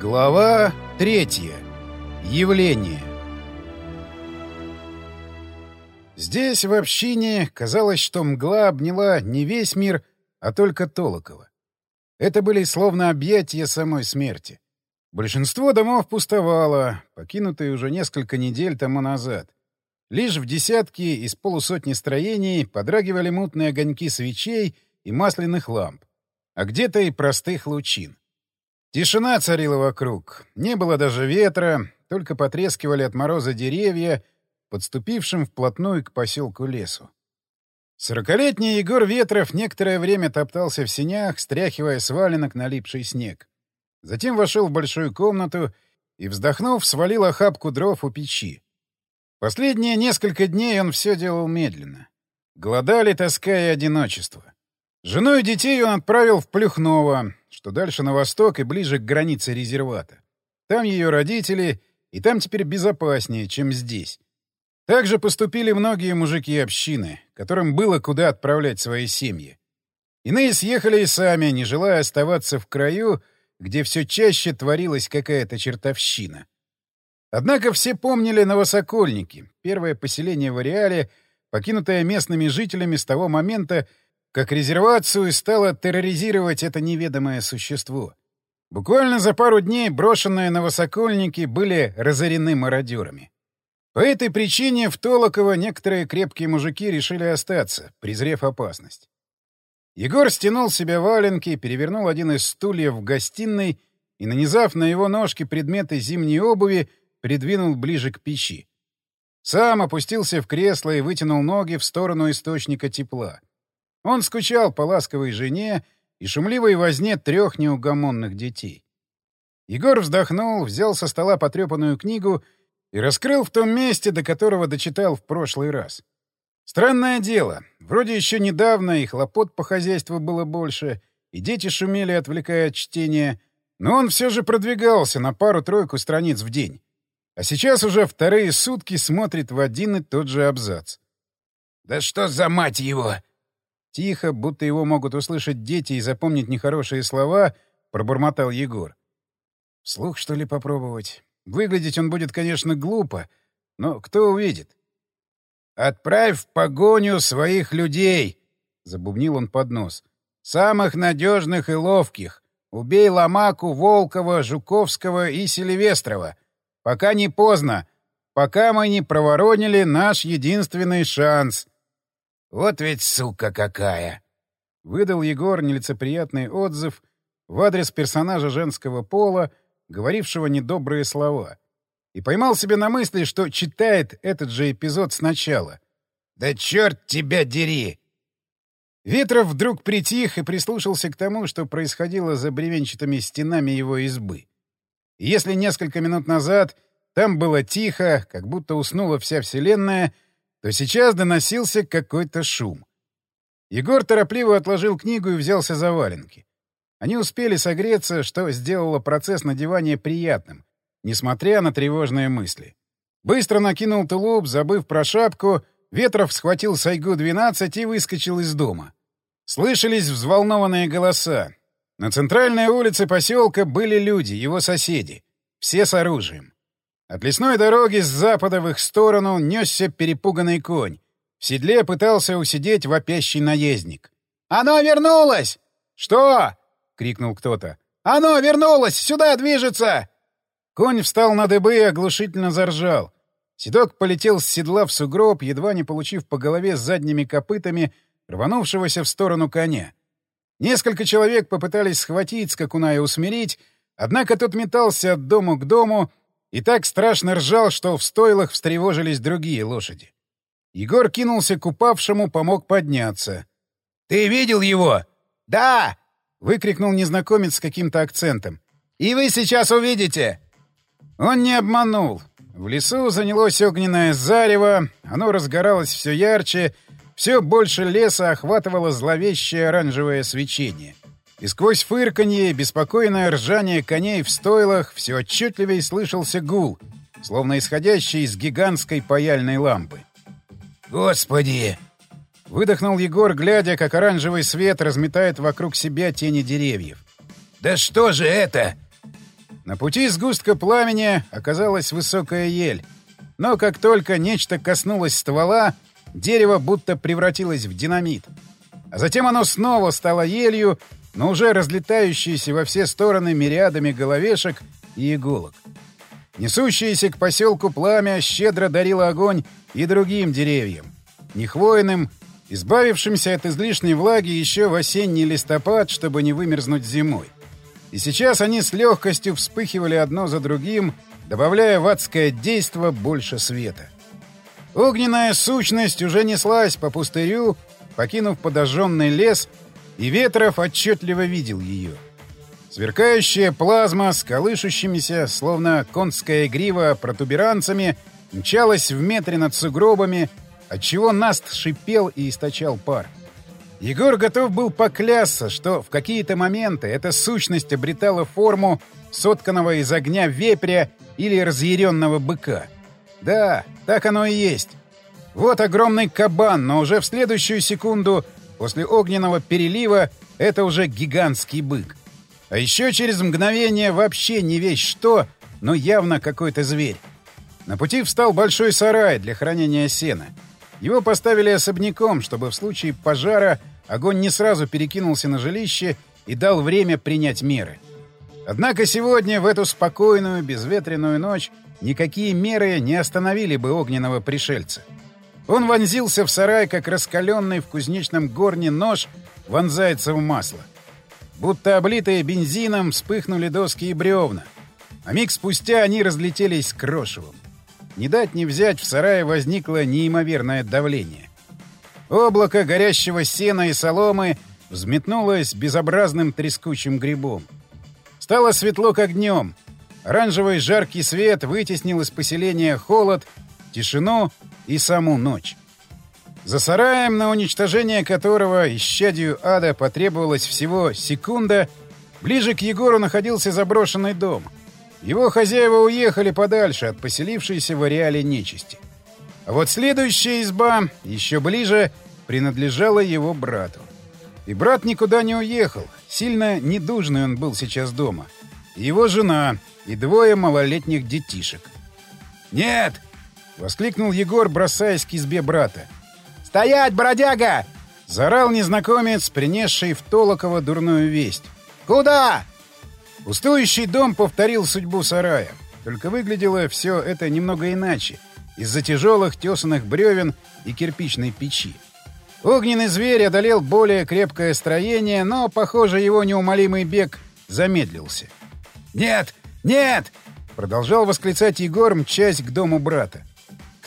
Глава третья. Явление. Здесь, в общине, казалось, что мгла обняла не весь мир, а только Толокова. Это были словно объятия самой смерти. Большинство домов пустовало, покинутые уже несколько недель тому назад. Лишь в десятки из полусотни строений подрагивали мутные огоньки свечей и масляных ламп, а где-то и простых лучин. Тишина царила вокруг, не было даже ветра, только потрескивали от мороза деревья, подступившим вплотную к поселку лесу. Сорокалетний Егор Ветров некоторое время топтался в синях, стряхивая с валенок налипший снег. Затем вошел в большую комнату и, вздохнув, свалил охапку дров у печи. Последние несколько дней он все делал медленно. Голодали тоска и одиночество. Жену и детей он отправил в Плюхново, что дальше на восток и ближе к границе резервата. Там ее родители, и там теперь безопаснее, чем здесь. Так же поступили многие мужики общины, которым было куда отправлять свои семьи. Иные съехали и сами, не желая оставаться в краю, где все чаще творилась какая-то чертовщина. Однако все помнили Новосокольники, первое поселение в ареале, покинутое местными жителями с того момента, как резервацию стало терроризировать это неведомое существо. Буквально за пару дней брошенные Новосокольники были разорены мародерами. По этой причине в Толоково некоторые крепкие мужики решили остаться, презрев опасность. Егор стянул с себя валенки, перевернул один из стульев в гостиной и, нанизав на его ножки предметы зимней обуви, придвинул ближе к печи. Сам опустился в кресло и вытянул ноги в сторону источника тепла. Он скучал по ласковой жене и шумливой возне трех неугомонных детей. Егор вздохнул, взял со стола потрепанную книгу и раскрыл в том месте, до которого дочитал в прошлый раз. Странное дело. Вроде еще недавно и хлопот по хозяйству было больше, и дети шумели, отвлекая от чтения, но он все же продвигался на пару-тройку страниц в день. А сейчас уже вторые сутки смотрит в один и тот же абзац. «Да что за мать его!» Тихо, будто его могут услышать дети и запомнить нехорошие слова, пробормотал Егор. Слух, что ли, попробовать? Выглядеть он будет, конечно, глупо, но кто увидит? «Отправь в погоню своих людей!» — забубнил он под нос. «Самых надежных и ловких. Убей Ломаку, Волкова, Жуковского и Селивестрова. Пока не поздно. Пока мы не проворонили наш единственный шанс. Вот ведь сука какая! Выдал Егор нелицеприятный отзыв в адрес персонажа женского пола, говорившего недобрые слова. И поймал себя на мысли, что читает этот же эпизод сначала. «Да черт тебя дери!» Ветров вдруг притих и прислушался к тому, что происходило за бревенчатыми стенами его избы. Если несколько минут назад там было тихо, как будто уснула вся Вселенная — то сейчас доносился какой-то шум. Егор торопливо отложил книгу и взялся за валенки. Они успели согреться, что сделало процесс надевания приятным, несмотря на тревожные мысли. Быстро накинул тулуп, забыв про шапку, Ветров схватил Сайгу-12 и выскочил из дома. Слышались взволнованные голоса. На центральной улице поселка были люди, его соседи. Все с оружием. От лесной дороги с запада в их сторону несся перепуганный конь. В седле пытался усидеть вопящий наездник. «Оно вернулось!» «Что?» — крикнул кто-то. «Оно вернулось! Сюда движется!» Конь встал на дыбы и оглушительно заржал. Седок полетел с седла в сугроб, едва не получив по голове задними копытами рванувшегося в сторону коня. Несколько человек попытались схватить скакуна и усмирить, однако тот метался от дому к дому, и так страшно ржал, что в стойлах встревожились другие лошади. Егор кинулся к упавшему, помог подняться. «Ты видел его?» «Да!» — выкрикнул незнакомец с каким-то акцентом. «И вы сейчас увидите!» Он не обманул. В лесу занялось огненное зарево, оно разгоралось все ярче, все больше леса охватывало зловещее оранжевое свечение. И сквозь фырканье и беспокойное ржание коней в стойлах все отчетливее слышался гул, словно исходящий из гигантской паяльной лампы. «Господи!» — выдохнул Егор, глядя, как оранжевый свет разметает вокруг себя тени деревьев. «Да что же это?» На пути сгустка пламени оказалась высокая ель, но как только нечто коснулось ствола, дерево будто превратилось в динамит. А затем оно снова стало елью, но уже разлетающееся во все стороны мириадами головешек и иголок. Несущееся к поселку пламя щедро дарило огонь и другим деревьям. Нехвойным, избавившимся от излишней влаги еще в осенний листопад, чтобы не вымерзнуть зимой. И сейчас они с легкостью вспыхивали одно за другим, добавляя в адское действо больше света. Огненная сущность уже неслась по пустырю, покинув подожженный лес, и Ветров отчетливо видел ее. Сверкающая плазма с колышущимися, словно конская грива, протуберанцами мчалась в метре над сугробами, отчего Наст шипел и источал пар. Егор готов был поклясться, что в какие-то моменты эта сущность обретала форму сотканного из огня вепря или разъяренного быка. Да, так оно и есть. Вот огромный кабан, но уже в следующую секунду после огненного перелива это уже гигантский бык. А еще через мгновение вообще не весь что, но явно какой-то зверь. На пути встал большой сарай для хранения сена. Его поставили особняком, чтобы в случае пожара огонь не сразу перекинулся на жилище и дал время принять меры. Однако сегодня, в эту спокойную, безветренную ночь, никакие меры не остановили бы огненного пришельца. Он вонзился в сарай, как раскаленный в кузнечном горне нож вонзается в масло. Будто облитые бензином вспыхнули доски и бревна. А миг спустя они разлетелись крошевом. Не дать не взять, в сарае возникло неимоверное давление. Облако горящего сена и соломы взметнулось безобразным трескучим грибом. Стало светло, как днем. Оранжевый жаркий свет вытеснил из поселения холод, тишину и саму ночь. За сараем, на уничтожение которого исчадию ада потребовалось всего секунда, ближе к Егору находился заброшенный дом. Его хозяева уехали подальше от поселившейся в ареале нечисти. А вот следующая изба, еще ближе, принадлежала его брату. И брат никуда не уехал, сильно недужный он был сейчас дома. Его жена, и двое малолетних детишек. «Нет!» — воскликнул Егор, бросаясь к избе брата. «Стоять, бродяга!» — заорал незнакомец, принесший в Толоково дурную весть. «Куда?» Пустующий дом повторил судьбу сарая. Только выглядело все это немного иначе, из-за тяжелых тесанных бревен и кирпичной печи. Огненный зверь одолел более крепкое строение, но, похоже, его неумолимый бег замедлился. «Нет! Нет!» — продолжал восклицать Егор, мчась к дому брата.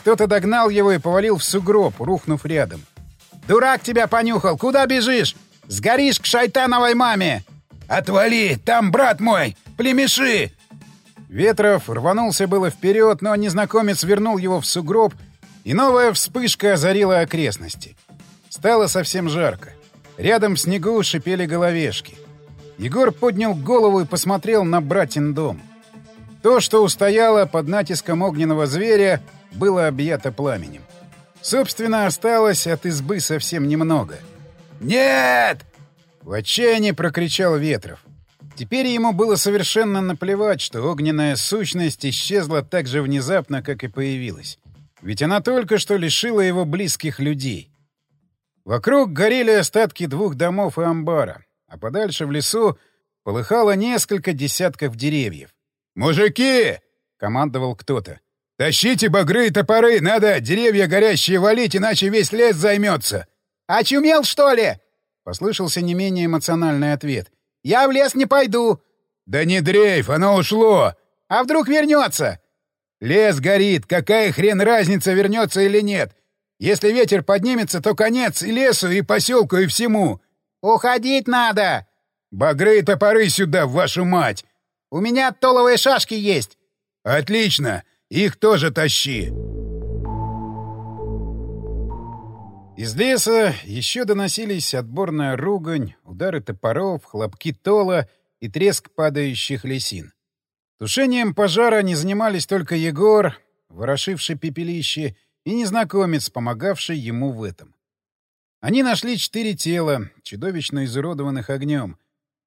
Кто-то догнал его и повалил в сугроб, рухнув рядом. «Дурак тебя понюхал! Куда бежишь? Сгоришь к шайтановой маме!» «Отвали! Там брат мой! Племеши!» Ветров рванулся было вперед, но незнакомец вернул его в сугроб, и новая вспышка озарила окрестности. Стало совсем жарко. Рядом в снегу шипели головешки. Егор поднял голову и посмотрел на братин дом. То, что устояло под натиском огненного зверя, было объято пламенем. Собственно, осталось от избы совсем немного. «Нет!» — в отчаянии прокричал Ветров. Теперь ему было совершенно наплевать, что огненная сущность исчезла так же внезапно, как и появилась. Ведь она только что лишила его близких людей. Вокруг горели остатки двух домов и амбара, а подальше в лесу полыхало несколько десятков деревьев. «Мужики!» — командовал кто-то. «Тащите багры и топоры! Надо деревья горящие валить, иначе весь лес займется!» «Очумел, что ли?» — послышался не менее эмоциональный ответ. «Я в лес не пойду!» «Да не дрейф, оно ушло!» «А вдруг вернется?» «Лес горит, какая хрен разница, вернется или нет? Если ветер поднимется, то конец и лесу, и поселку, и всему!» «Уходить надо!» «Багры и топоры сюда, вашу мать!» «У меня толовые шашки есть!» «Отлично! Их тоже тащи!» Из леса еще доносились отборная ругань, удары топоров, хлопки тола и треск падающих лесин. Тушением пожара не занимались только Егор, ворошивший пепелище, и незнакомец, помогавший ему в этом. Они нашли четыре тела, чудовищно изуродованных огнем.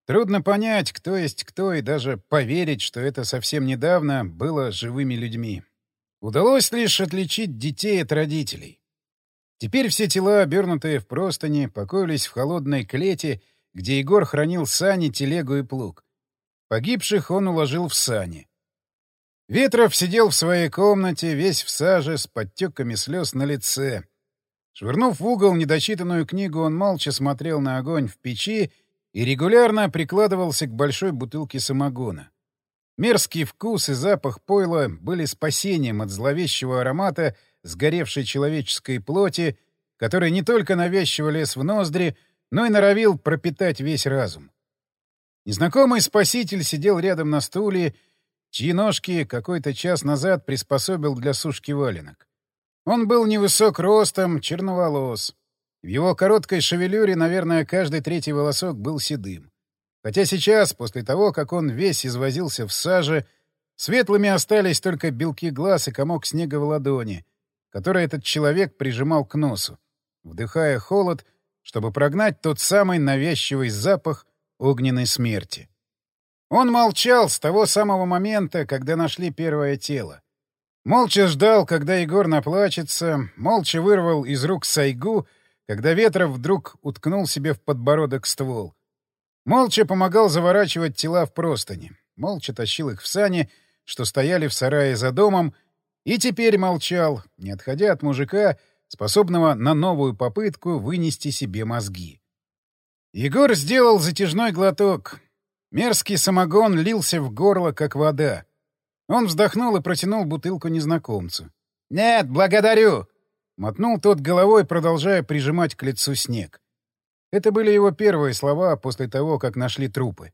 Трудно понять, кто есть кто, и даже поверить, что это совсем недавно было живыми людьми. Удалось лишь отличить детей от родителей. Теперь все тела, обернутые в простыни, покоились в холодной клете, где Егор хранил сани, телегу и плуг. Погибших он уложил в сани. Ветров сидел в своей комнате, весь в саже, с подтеками слез на лице. Швырнув в угол недочитанную книгу, он молча смотрел на огонь в печи и регулярно прикладывался к большой бутылке самогона. Мерзкий вкус и запах пойла были спасением от зловещего аромата сгоревшей человеческой плоти, который не только навязчиво лез в ноздри, но и норовил пропитать весь разум. Незнакомый спаситель сидел рядом на стуле, чьи ножки какой-то час назад приспособил для сушки валенок. Он был невысок ростом, черноволос. В его короткой шевелюре, наверное, каждый третий волосок был седым. Хотя сейчас, после того, как он весь извозился в саже, светлыми остались только белки глаз и комок снега в ладони, который этот человек прижимал к носу, вдыхая холод, чтобы прогнать тот самый навязчивый запах огненной смерти. Он молчал с того самого момента, когда нашли первое тело. Молча ждал, когда Егор наплачется, молча вырвал из рук сайгу, когда Ветров вдруг уткнул себе в подбородок ствол. Молча помогал заворачивать тела в простыни, молча тащил их в сани, что стояли в сарае за домом, и теперь молчал, не отходя от мужика, способного на новую попытку вынести себе мозги. Егор сделал затяжной глоток. Мерзкий самогон лился в горло, как вода. Он вздохнул и протянул бутылку незнакомцу. «Нет, благодарю!» — мотнул тот головой, продолжая прижимать к лицу снег. Это были его первые слова после того, как нашли трупы.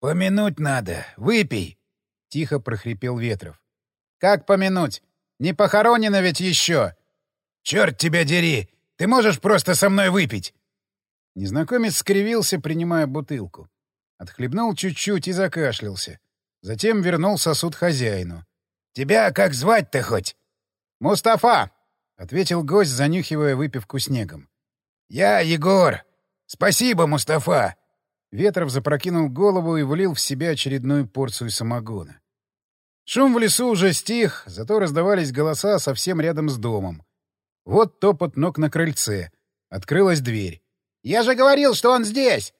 «Помянуть надо. Выпей!» — тихо прохрипел Ветров. «Как помянуть? Не похоронено ведь еще!» «Черт тебя дери! Ты можешь просто со мной выпить!» Незнакомец скривился, принимая бутылку. Отхлебнул чуть-чуть и закашлялся. Затем вернул сосуд хозяину. «Тебя как звать-то хоть?» «Мустафа!» — ответил гость, занюхивая выпивку снегом. «Я Егор. Спасибо, Мустафа!» Ветров запрокинул голову и влил в себя очередную порцию самогона. Шум в лесу уже стих, зато раздавались голоса совсем рядом с домом. Вот топот ног на крыльце. Открылась дверь. «Я же говорил, что он здесь!»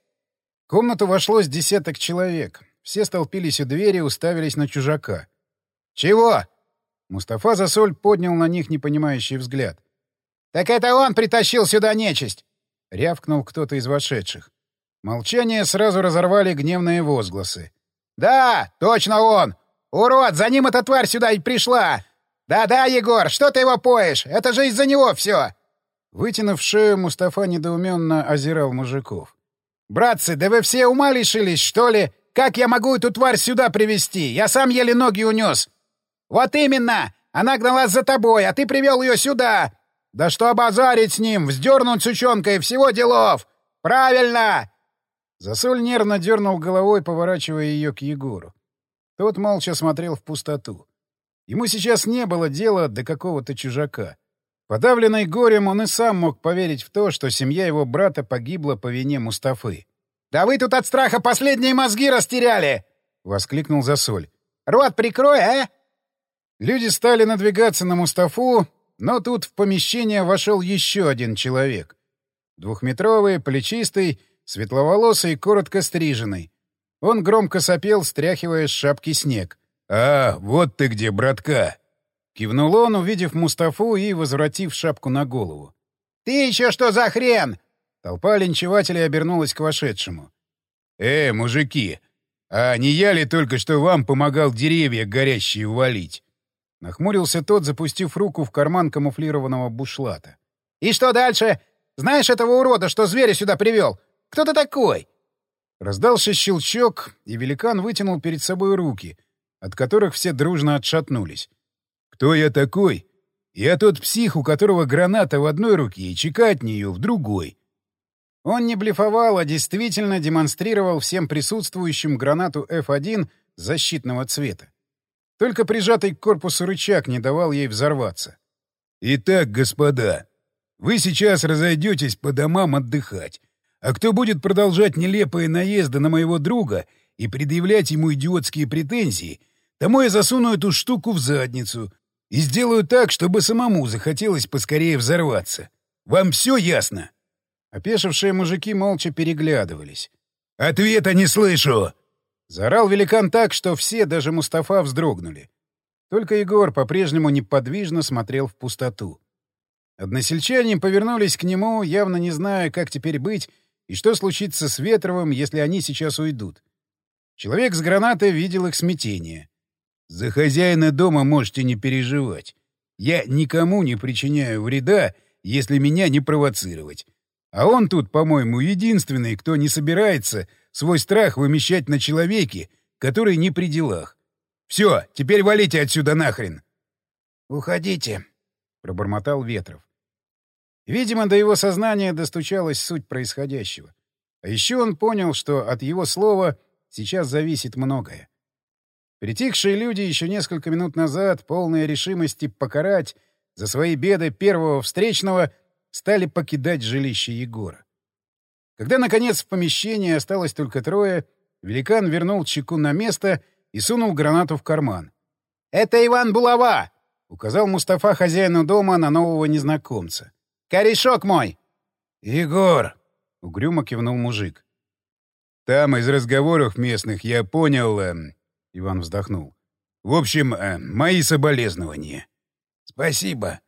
В комнату вошло десяток человек. Все столпились у двери и уставились на чужака. «Чего?» Мустафа Засоль поднял на них непонимающий взгляд. «Так это он притащил сюда нечисть!» — рявкнул кто-то из вошедших. Молчание сразу разорвали гневные возгласы. «Да, точно он! Урод, за ним эта тварь сюда и пришла! Да-да, Егор, что ты его поешь? Это же из-за него все!» Вытянув шею, Мустафа недоуменно озирал мужиков. «Братцы, да вы все ума лишились, что ли? Как я могу эту тварь сюда привести? Я сам еле ноги унес!» «Вот именно! Она гналась за тобой, а ты привел ее сюда! Да что обозарить с ним, вздернуть сучонка и всего делов! Правильно!» Засоль нервно дернул головой, поворачивая ее к Егору. Тот молча смотрел в пустоту. Ему сейчас не было дела до какого-то чужака. Подавленный горем, он и сам мог поверить в то, что семья его брата погибла по вине Мустафы. «Да вы тут от страха последние мозги растеряли!» — воскликнул Засоль. «Рот прикрой, а!» Люди стали надвигаться на Мустафу, но тут в помещение вошел еще один человек. Двухметровый, плечистый, светловолосый, коротко стриженный. Он громко сопел, стряхивая с шапки снег. «А, вот ты где, братка!» Кивнул он, увидев Мустафу и возвратив шапку на голову. «Ты еще что за хрен?» Толпа линчевателей обернулась к вошедшему. «Э, мужики, а не я ли только что вам помогал деревья горящие увалить?» Нахмурился тот, запустив руку в карман камуфлированного бушлата. «И что дальше? Знаешь этого урода, что зверя сюда привел? Кто ты такой?» Раздался щелчок, и великан вытянул перед собой руки, от которых все дружно отшатнулись. Кто я такой? Я тот псих, у которого граната в одной руке и чека от нее в другой. Он не блефовал, а действительно демонстрировал всем присутствующим гранату F1 защитного цвета. Только прижатый к корпусу рычаг не давал ей взорваться. «Итак, господа, вы сейчас разойдетесь по домам отдыхать, А кто будет продолжать нелепые наезды на моего друга и предъявлять ему идиотские претензии, тому я засуну эту штуку в задницу и сделаю так, чтобы самому захотелось поскорее взорваться. Вам все ясно?» Опешившие мужики молча переглядывались. «Ответа не слышу!» Заорал великан так, что все, даже Мустафа, вздрогнули. Только Егор по-прежнему неподвижно смотрел в пустоту. Односельчане повернулись к нему, явно не зная, как теперь быть и что случится с Ветровым, если они сейчас уйдут. Человек с гранатой видел их смятение. «За хозяина дома можете не переживать. Я никому не причиняю вреда, если меня не провоцировать. А он тут, по-моему, единственный, кто не собирается свой страх вымещать на человеке, который не при делах. Все, теперь валите отсюда нахрен. Уходите, пробормотал Ветров. Видимо, до его сознания достучалась суть происходящего. А еще он понял, что от его слова сейчас зависит многое. Притихшие люди еще несколько минут назад, полные решимости покарать за свои беды первого встречного — стали покидать жилище Егора. Когда, наконец, в помещении осталось только трое, великан вернул чеку на место и сунул гранату в карман. «Это Иван Булава!» — указал Мустафа хозяину дома на нового незнакомца. «Корешок мой!» «Егор!» — угрюмо кивнул мужик. «Там из разговоров местных я понял...» э, — Иван вздохнул. «В общем, э, мои соболезнования». «Спасибо»,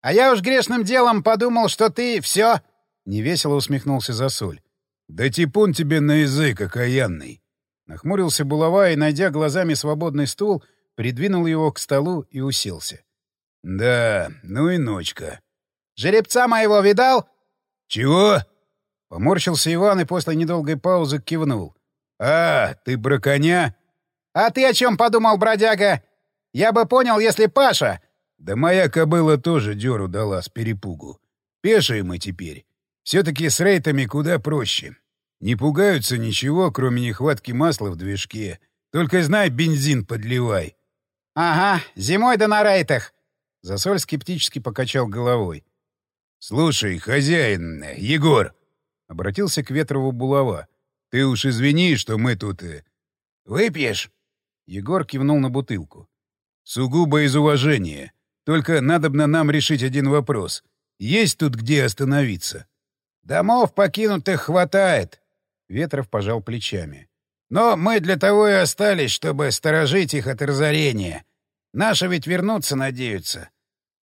а я уж грешным делом подумал, что ты все. Невесело усмехнулся Засоль. Да типун тебе на язык, окаянный. Нахмурился булава и, найдя глазами свободный стул, придвинул его к столу и уселся. Да, ну и ночка. Жеребца моего видал? Чего? Поморщился Иван и после недолгой паузы кивнул. А, ты про коня? А ты о чем подумал, бродяга? Я бы понял, если Паша да моя кобыла тоже дёру дала с перепугу. Пешие мы теперь. Все-таки с рейтами куда проще. Не пугаются ничего, кроме нехватки масла в движке. Только знай, бензин подливай. — Ага, зимой да на рейтах. Засоль скептически покачал головой. — Слушай, хозяин, Егор, — обратился к Ветрову булава, — ты уж извини, что мы тут... Э, Выпьешь? Егор кивнул на бутылку. — Сугубо из уважения. Только надобно нам решить один вопрос. Есть тут где остановиться? Домов покинутых хватает. Ветров пожал плечами. Но мы для того и остались, чтобы сторожить их от разорения. Наши ведь вернуться надеются.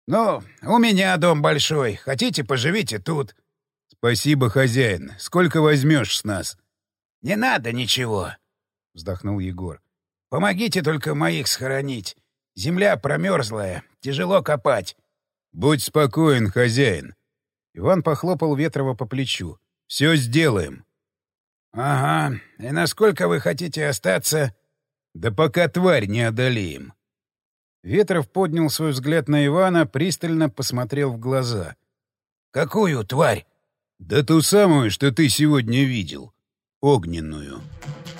Ну, у меня дом большой. Хотите, поживите тут. Спасибо, хозяин. Сколько возьмешь с нас? Не надо ничего, вздохнул Егор. Помогите только моих схоронить. Земля промерзлая, тяжело копать. — Будь спокоен, хозяин. Иван похлопал Ветрова по плечу. — Все сделаем. — Ага. И насколько вы хотите остаться? — Да пока тварь не одолеем. Ветров поднял свой взгляд на Ивана, пристально посмотрел в глаза. — Какую тварь? — Да ту самую, что ты сегодня видел. Огненную. —